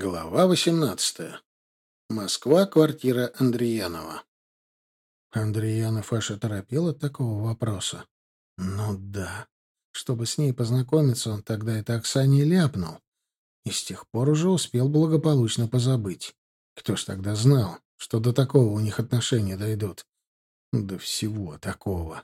Глава 18. Москва, квартира Андреянова. Андреянов аж оторопел от такого вопроса. Ну да. Чтобы с ней познакомиться, он тогда это Оксане ляпнул. И с тех пор уже успел благополучно позабыть. Кто ж тогда знал, что до такого у них отношения дойдут? До всего такого.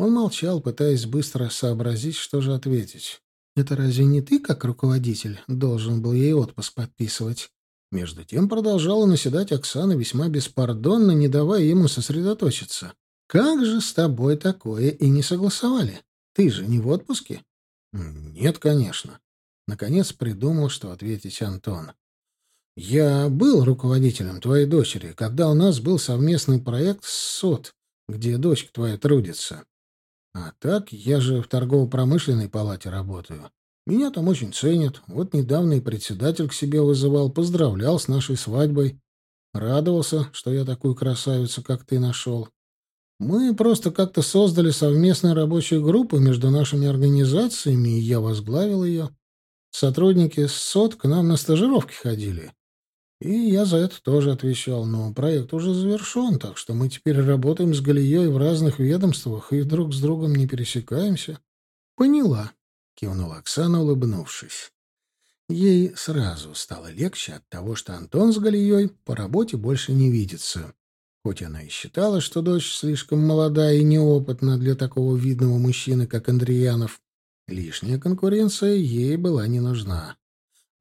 Он молчал, пытаясь быстро сообразить, что же ответить. Это разве не ты, как руководитель, должен был ей отпуск подписывать? Между тем продолжала наседать Оксана весьма беспардонно, не давая ему сосредоточиться. «Как же с тобой такое и не согласовали? Ты же не в отпуске?» «Нет, конечно». Наконец придумал, что ответить Антон. «Я был руководителем твоей дочери, когда у нас был совместный проект с СОТ, где дочка твоя трудится. А так, я же в торгово-промышленной палате работаю. Меня там очень ценят. Вот недавно и председатель к себе вызывал, поздравлял с нашей свадьбой. Радовался, что я такую красавицу, как ты, нашел. Мы просто как-то создали совместную рабочую группу между нашими организациями, и я возглавил ее. Сотрудники СОТ к нам на стажировки ходили. И я за это тоже отвечал, но проект уже завершен, так что мы теперь работаем с Галией в разных ведомствах и друг с другом не пересекаемся. — Поняла, — кивнула Оксана, улыбнувшись. Ей сразу стало легче от того, что Антон с Галией по работе больше не видится. Хоть она и считала, что дочь слишком молода и неопытна для такого видного мужчины, как Андреянов, лишняя конкуренция ей была не нужна.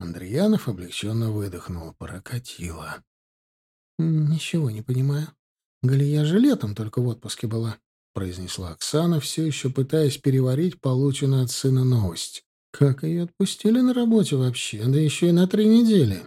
Андреянов облегченно выдохнул. Прокатило. «Ничего не понимаю. Галия же летом только в отпуске была», — произнесла Оксана, все еще пытаясь переварить полученную от сына новость. «Как ее отпустили на работе вообще? Да еще и на три недели».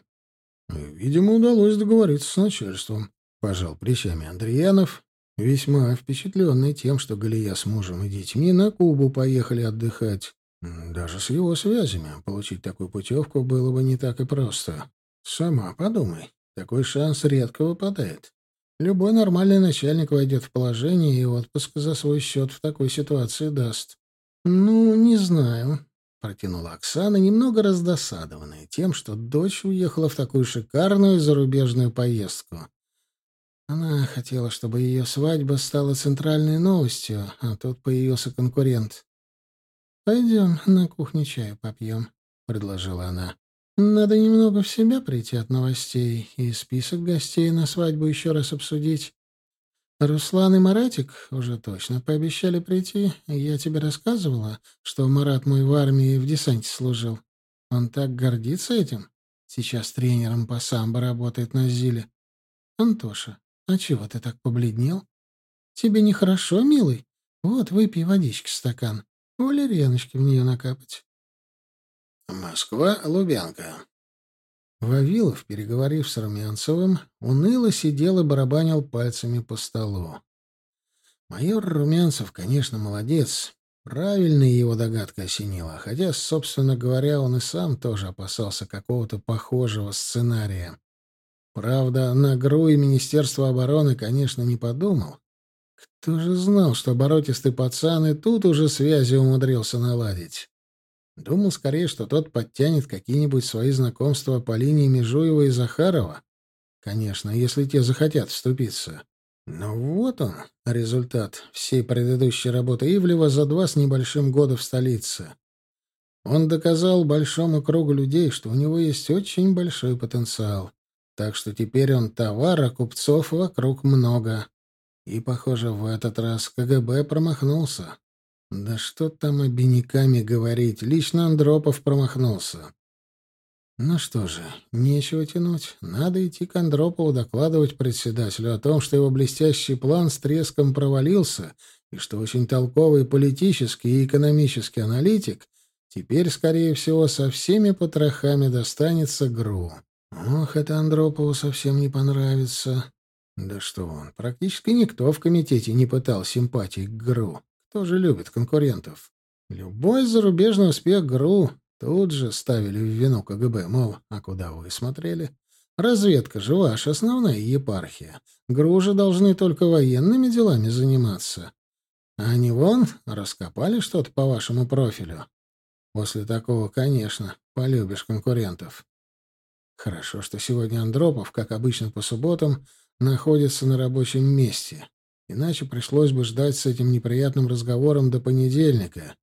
«Видимо, удалось договориться с начальством», — пожал плечами Андреянов, весьма впечатленный тем, что Галия с мужем и детьми на Кубу поехали отдыхать. Даже с его связями получить такую путевку было бы не так и просто. Сама подумай, такой шанс редко выпадает. Любой нормальный начальник войдет в положение и отпуск за свой счет в такой ситуации даст. «Ну, не знаю», — протянула Оксана, немного раздосадованная тем, что дочь уехала в такую шикарную зарубежную поездку. Она хотела, чтобы ее свадьба стала центральной новостью, а тут появился конкурент. «Пойдем на кухню чаю попьем», — предложила она. «Надо немного в себя прийти от новостей и список гостей на свадьбу еще раз обсудить. Руслан и Маратик уже точно пообещали прийти. Я тебе рассказывала, что Марат мой в армии в десанте служил. Он так гордится этим. Сейчас тренером по самбо работает на Зиле. Антоша, а чего ты так побледнел? Тебе нехорошо, милый? Вот, выпей водички стакан. Валерьяночки в нее накапать. Москва, Лубянка. Вавилов, переговорив с Румянцевым, уныло сидел и барабанил пальцами по столу. Майор Румянцев, конечно, молодец. Правильная его догадка осенила, хотя, собственно говоря, он и сам тоже опасался какого-то похожего сценария. Правда, на ГРУ и Министерство обороны, конечно, не подумал. Кто же знал, что оборотистый пацан и тут уже связи умудрился наладить? Думал скорее, что тот подтянет какие-нибудь свои знакомства по линии Межуева и Захарова. Конечно, если те захотят вступиться. Но вот он, результат всей предыдущей работы Ивлева за два с небольшим года в столице. Он доказал большому кругу людей, что у него есть очень большой потенциал. Так что теперь он товар, а купцов вокруг много. И, похоже, в этот раз КГБ промахнулся. Да что там обиняками говорить, лично Андропов промахнулся. Ну что же, нечего тянуть. Надо идти к Андропову докладывать председателю о том, что его блестящий план с треском провалился, и что очень толковый политический и экономический аналитик теперь, скорее всего, со всеми потрохами достанется ГРУ. Ох, это Андропову совсем не понравится. Да что он, практически никто в комитете не пытал симпатии к ГРУ. Кто же любит конкурентов? Любой зарубежный успех ГРУ тут же ставили в вину КГБ, мол, а куда вы смотрели? Разведка же ваша основная епархия. ГРУ же должны только военными делами заниматься. А они вон раскопали что-то по вашему профилю. После такого, конечно, полюбишь конкурентов. Хорошо, что сегодня Андропов, как обычно по субботам, находится на рабочем месте. Иначе пришлось бы ждать с этим неприятным разговором до понедельника.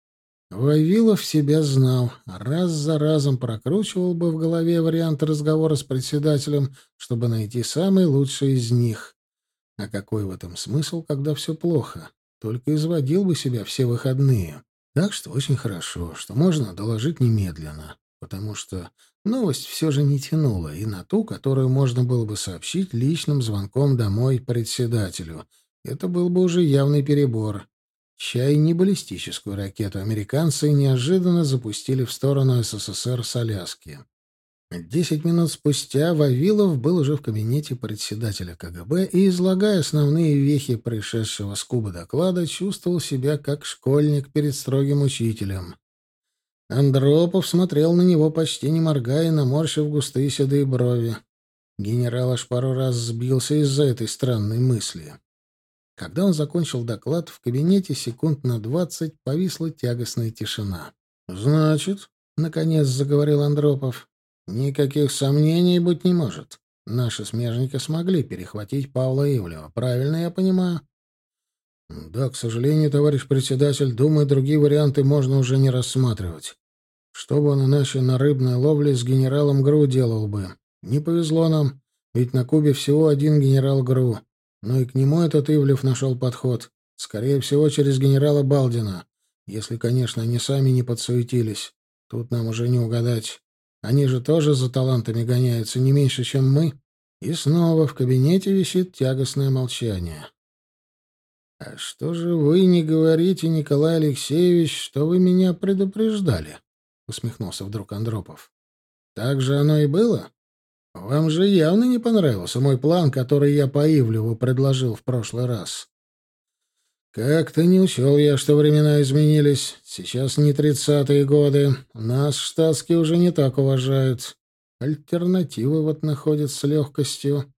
Вавилов себя знал, раз за разом прокручивал бы в голове варианты разговора с председателем, чтобы найти самый лучший из них. А какой в этом смысл, когда все плохо? Только изводил бы себя все выходные. Так что очень хорошо, что можно доложить немедленно, потому что новость все же не тянула и на ту, которую можно было бы сообщить личным звонком домой председателю. Это был бы уже явный перебор. Чай не баллистическую ракету американцы неожиданно запустили в сторону СССР с Аляски. Десять минут спустя Вавилов был уже в кабинете председателя КГБ и, излагая основные вехи пришедшего с Кубы доклада, чувствовал себя как школьник перед строгим учителем. Андропов смотрел на него, почти не моргая, наморщив густые седые брови. Генерал аж пару раз сбился из-за этой странной мысли. Когда он закончил доклад, в кабинете секунд на двадцать повисла тягостная тишина. «Значит», — наконец заговорил Андропов, — «никаких сомнений быть не может. Наши смежники смогли перехватить Павла Ивлева. Правильно я понимаю?» «Да, к сожалению, товарищ председатель, думаю, другие варианты можно уже не рассматривать. Что бы он иначе на рыбной ловле с генералом ГРУ делал бы? Не повезло нам, ведь на Кубе всего один генерал ГРУ. Но и к нему этот Ивлев нашел подход. Скорее всего, через генерала Балдина. Если, конечно, они сами не подсуетились. Тут нам уже не угадать. Они же тоже за талантами гоняются не меньше, чем мы. И снова в кабинете висит тягостное молчание. «А что же вы не говорите, Николай Алексеевич, что вы меня предупреждали?» — усмехнулся вдруг Андропов. «Так же оно и было?» Вам же явно не понравился мой план, который я по Ивлеву предложил в прошлый раз. Как-то не учел я, что времена изменились. Сейчас не тридцатые годы. Нас штатские уже не так уважают. Альтернативы вот находят с легкостью.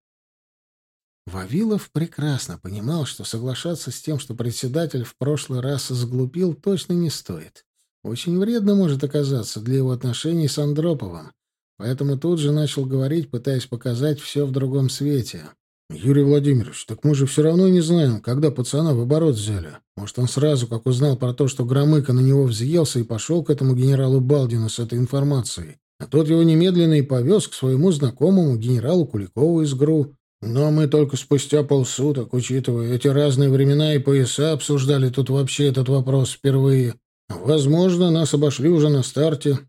Вавилов прекрасно понимал, что соглашаться с тем, что председатель в прошлый раз сглупил, точно не стоит. Очень вредно может оказаться для его отношений с Андроповым. Поэтому тут же начал говорить, пытаясь показать все в другом свете. «Юрий Владимирович, так мы же все равно не знаем, когда пацана в оборот взяли. Может, он сразу, как узнал про то, что Громыко на него взъелся, и пошел к этому генералу Балдину с этой информацией. А тот его немедленно и повез к своему знакомому генералу Куликову из ГРУ. Но мы только спустя полсуток, учитывая эти разные времена и пояса, обсуждали тут вообще этот вопрос впервые. Возможно, нас обошли уже на старте,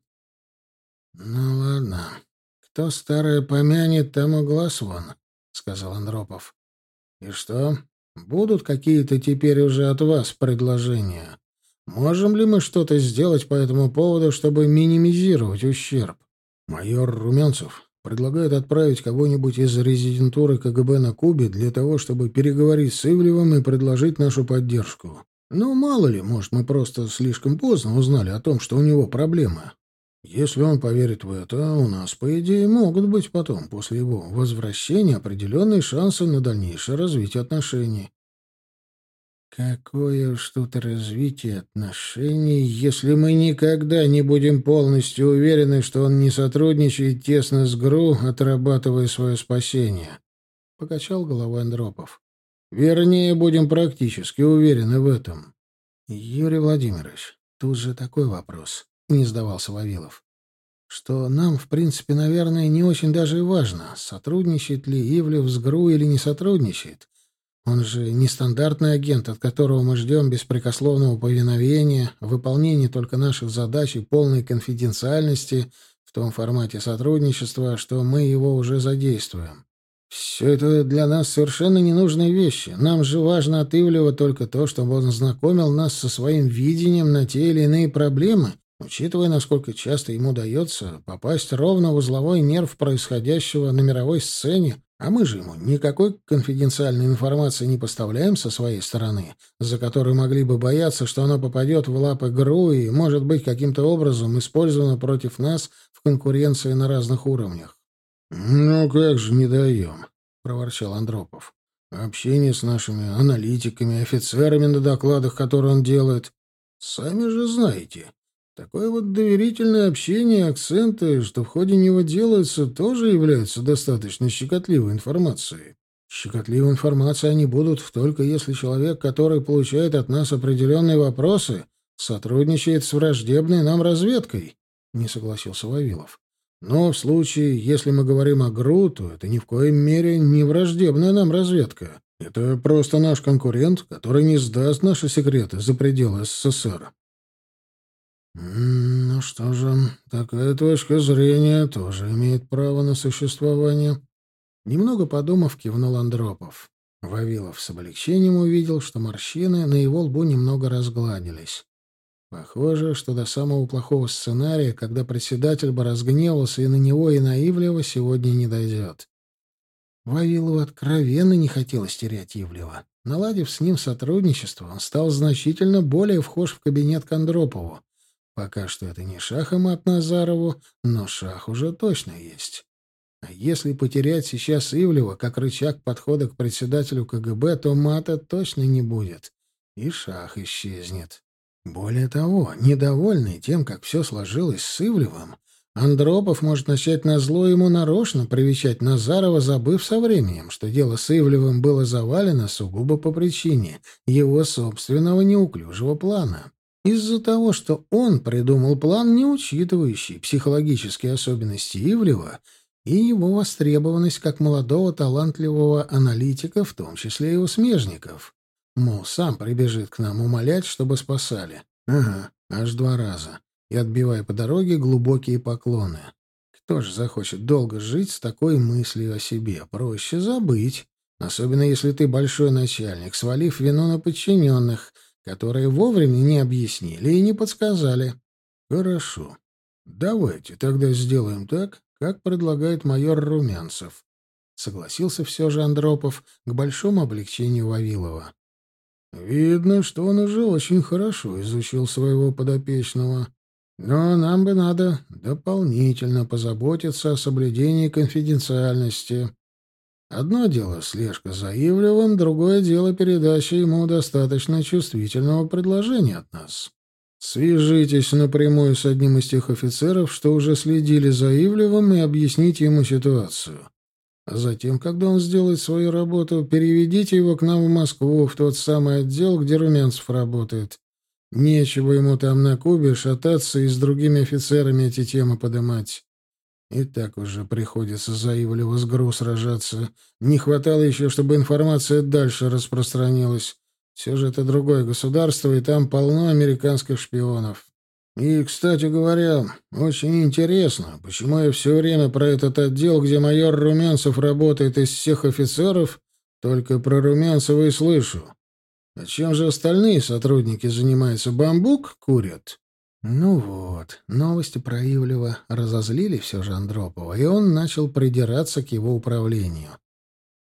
«Ну ладно. Кто старое помянет, тому глаз вон», — сказал Андропов. «И что? Будут какие-то теперь уже от вас предложения? Можем ли мы что-то сделать по этому поводу, чтобы минимизировать ущерб? Майор Румянцев предлагает отправить кого-нибудь из резидентуры КГБ на Кубе для того, чтобы переговорить с Ивлевым и предложить нашу поддержку. Ну, мало ли, может, мы просто слишком поздно узнали о том, что у него проблемы. Если он поверит в это, у нас, по идее, могут быть потом, после его возвращения, определенные шансы на дальнейшее развитие отношений. Какое уж тут развитие отношений, если мы никогда не будем полностью уверены, что он не сотрудничает тесно с ГРУ, отрабатывая свое спасение? Покачал головой Андропов. Вернее, будем практически уверены в этом. Юрий Владимирович, тут же такой вопрос. — не сдавался Вавилов. «Что нам, в принципе, наверное, не очень даже и важно, сотрудничает ли Ивлев с ГРУ или не сотрудничает. Он же нестандартный агент, от которого мы ждем беспрекословного повиновения, выполнения только наших задач и полной конфиденциальности в том формате сотрудничества, что мы его уже задействуем. Все это для нас совершенно ненужные вещи. Нам же важно от Ивлева только то, чтобы он знакомил нас со своим видением на те или иные проблемы Учитывая, насколько часто ему удается попасть ровно в узловой нерв происходящего на мировой сцене, а мы же ему никакой конфиденциальной информации не поставляем со своей стороны, за которой могли бы бояться, что она попадет в лапы ГРУ и может быть каким-то образом использована против нас в конкуренции на разных уровнях. «Ну как же не даем», — проворчал Андропов. «Общение с нашими аналитиками, офицерами на докладах, которые он делает. Сами же знаете, Такое вот доверительное общение акценты, что в ходе него делается, тоже являются достаточно щекотливой информацией. Щекотливой информацией они будут только если человек, который получает от нас определенные вопросы, сотрудничает с враждебной нам разведкой, — не согласился Вавилов. Но в случае, если мы говорим о ГРУ, то это ни в коем мере не враждебная нам разведка. Это просто наш конкурент, который не сдаст наши секреты за пределы СССР. «Ну что же, такая точка зрения тоже имеет право на существование». Немного подумав, кивнул Андропов. Вавилов с облегчением увидел, что морщины на его лбу немного разгладились. Похоже, что до самого плохого сценария, когда председатель бы разгневался и на него, и на Ивлева, сегодня не дойдет. Вавилову откровенно не хотелось терять Ивлева. Наладив с ним сотрудничество, он стал значительно более вхож в кабинет к Андропову. Пока что это не шах и мат Назарову, но шах уже точно есть. А если потерять сейчас Ивлева как рычаг подхода к председателю КГБ, то мата точно не будет. И шах исчезнет. Более того, недовольный тем, как все сложилось с Ивлевым, Андропов может начать назло ему нарочно привечать Назарова, забыв со временем, что дело с Ивлевым было завалено сугубо по причине его собственного неуклюжего плана. Из-за того, что он придумал план, не учитывающий психологические особенности Ивлева и его востребованность как молодого талантливого аналитика, в том числе и у смежников. Мол, сам прибежит к нам умолять, чтобы спасали. Ага, аж два раза. И отбивая по дороге глубокие поклоны. Кто же захочет долго жить с такой мыслью о себе? Проще забыть. Особенно если ты большой начальник, свалив вину на подчиненных — которые вовремя не объяснили и не подсказали. Хорошо. Давайте тогда сделаем так, как предлагает майор Румянцев. Согласился все же Андропов к большому облегчению Вавилова. Видно, что он уже очень хорошо изучил своего подопечного. Но нам бы надо дополнительно позаботиться о соблюдении конфиденциальности. Одно дело слежка за Ивлевым, другое дело передача ему достаточно чувствительного предложения от нас. Свяжитесь напрямую с одним из тех офицеров, что уже следили за Ивлевым, и объясните ему ситуацию. А затем, когда он сделает свою работу, переведите его к нам в Москву, в тот самый отдел, где Румянцев работает. Нечего ему там на Кубе шататься и с другими офицерами эти темы подымать. И так уже приходится за Ивлева с ГРУ сражаться. Не хватало еще, чтобы информация дальше распространилась. Все же это другое государство, и там полно американских шпионов. И, кстати говоря, очень интересно, почему я все время про этот отдел, где майор Румянцев работает из всех офицеров, только про Румянцева и слышу. А чем же остальные сотрудники занимаются? Бамбук курят? Ну вот, новости про Ивлева разозлили все же Андропова, и он начал придираться к его управлению.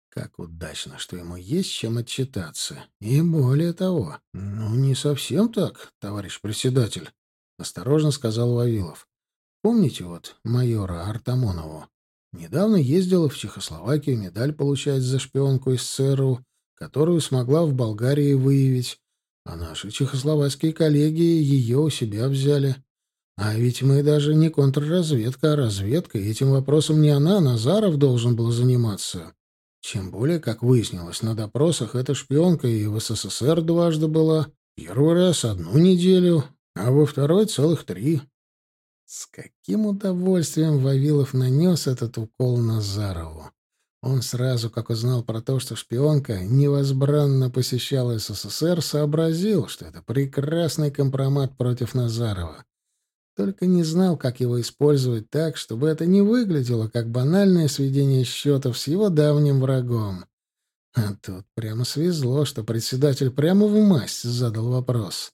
Как удачно, что ему есть чем отчитаться. И более того, ну, не совсем так, товарищ председатель, — осторожно сказал Вавилов. Помните вот майора Артамонову? Недавно ездила в Чехословакию медаль получать за шпионку из ЦРУ, которую смогла в Болгарии выявить. А наши чехословацкие коллеги ее у себя взяли. А ведь мы даже не контрразведка, а разведка, и этим вопросом не она, а Назаров должен был заниматься. Чем более, как выяснилось, на допросах эта шпионка и в СССР дважды была. Первый раз одну неделю, а во второй целых три. С каким удовольствием Вавилов нанес этот укол Назарову. Он сразу, как узнал про то, что шпионка невозбранно посещала СССР, сообразил, что это прекрасный компромат против Назарова. Только не знал, как его использовать так, чтобы это не выглядело как банальное сведение счетов с его давним врагом. А тут прямо свезло, что председатель прямо в масть задал вопрос.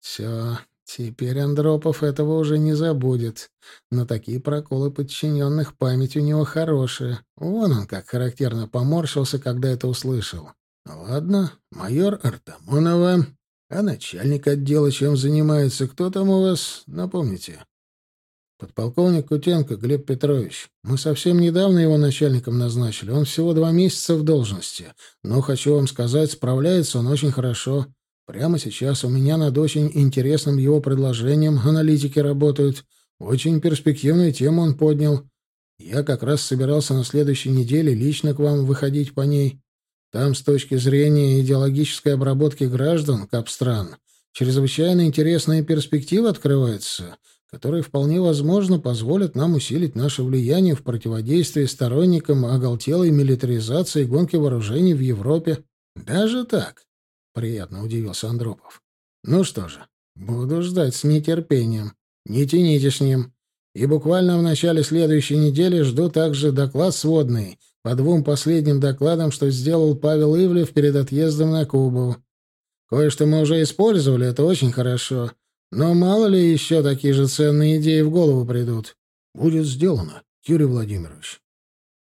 Все, Теперь Андропов этого уже не забудет. Но такие проколы подчиненных память у него хорошая. Вон он как характерно поморщился, когда это услышал. Ладно, майор Артамонова. А начальник отдела чем занимается? Кто там у вас? Напомните. Подполковник Кутенко Глеб Петрович. Мы совсем недавно его начальником назначили. Он всего два месяца в должности. Но, хочу вам сказать, справляется он очень хорошо. Прямо сейчас у меня над очень интересным его предложением аналитики работают. Очень перспективную тему он поднял. Я как раз собирался на следующей неделе лично к вам выходить по ней. Там, с точки зрения идеологической обработки граждан Капстран, чрезвычайно интересные перспективы открываются, которые вполне возможно позволят нам усилить наше влияние в противодействии сторонникам оголтелой милитаризации и гонки вооружений в Европе. Даже так? Приятно удивился Андропов. Ну что же, буду ждать с нетерпением. Не тяните с ним. И буквально в начале следующей недели жду также доклад сводный по двум последним докладам, что сделал Павел Ивлев перед отъездом на Кубу. Кое-что мы уже использовали, это очень хорошо. Но мало ли еще такие же ценные идеи в голову придут. Будет сделано, Юрий Владимирович.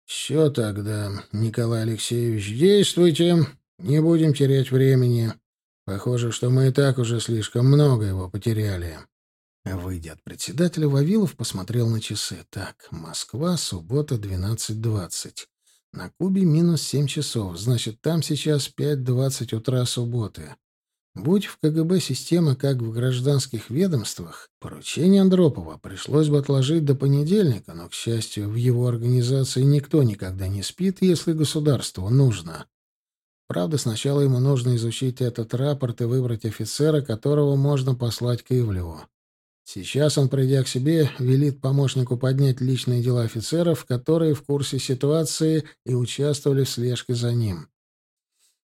Все тогда, Николай Алексеевич, действуйте. Не будем терять времени. Похоже, что мы и так уже слишком много его потеряли. Выйдя от председателя, Вавилов посмотрел на часы. Так, Москва, суббота, 12.20. На Кубе минус семь часов, значит, там сейчас 5.20 утра субботы. Будь в КГБ система, как в гражданских ведомствах, поручение Андропова пришлось бы отложить до понедельника, но, к счастью, в его организации никто никогда не спит, если государству нужно. Правда, сначала ему нужно изучить этот рапорт и выбрать офицера, которого можно послать к Ивлеву. Сейчас он, придя к себе, велит помощнику поднять личные дела офицеров, которые в курсе ситуации и участвовали в слежке за ним.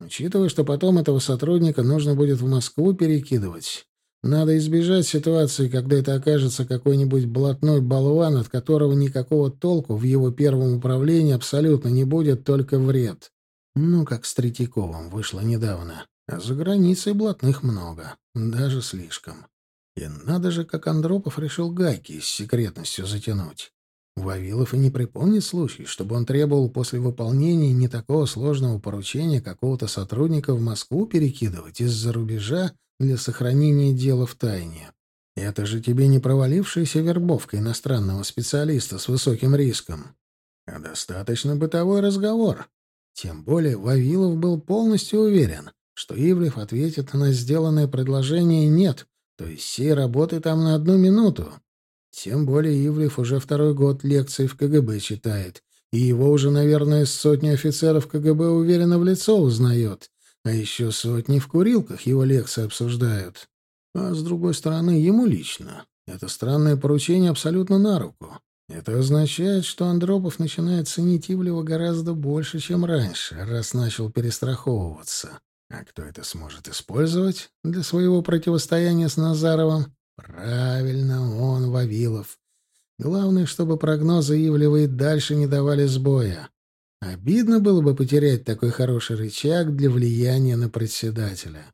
Учитывая, что потом этого сотрудника нужно будет в Москву перекидывать, надо избежать ситуации, когда это окажется какой-нибудь блатной болван, от которого никакого толку в его первом управлении абсолютно не будет, только вред. Ну, как с Третьяковым вышло недавно. А за границей блатных много. Даже слишком. И надо же, как Андропов решил гайки с секретностью затянуть. Вавилов и не припомнит случай, чтобы он требовал после выполнения не такого сложного поручения какого-то сотрудника в Москву перекидывать из-за рубежа для сохранения дела в тайне. Это же тебе не провалившаяся вербовка иностранного специалиста с высоким риском, а достаточно бытовой разговор. Тем более Вавилов был полностью уверен, что Ивлев ответит на сделанное предложение «нет», то есть всей работы там на одну минуту. Тем более Ивлев уже второй год лекции в КГБ читает, и его уже, наверное, сотни офицеров КГБ уверенно в лицо узнает, а еще сотни в курилках его лекции обсуждают. А с другой стороны, ему лично это странное поручение абсолютно на руку. Это означает, что Андропов начинает ценить Ивлева гораздо больше, чем раньше, раз начал перестраховываться. А кто это сможет использовать для своего противостояния с Назаровым? Правильно, он, Вавилов. Главное, чтобы прогнозы Ивлева и дальше не давали сбоя. Обидно было бы потерять такой хороший рычаг для влияния на председателя.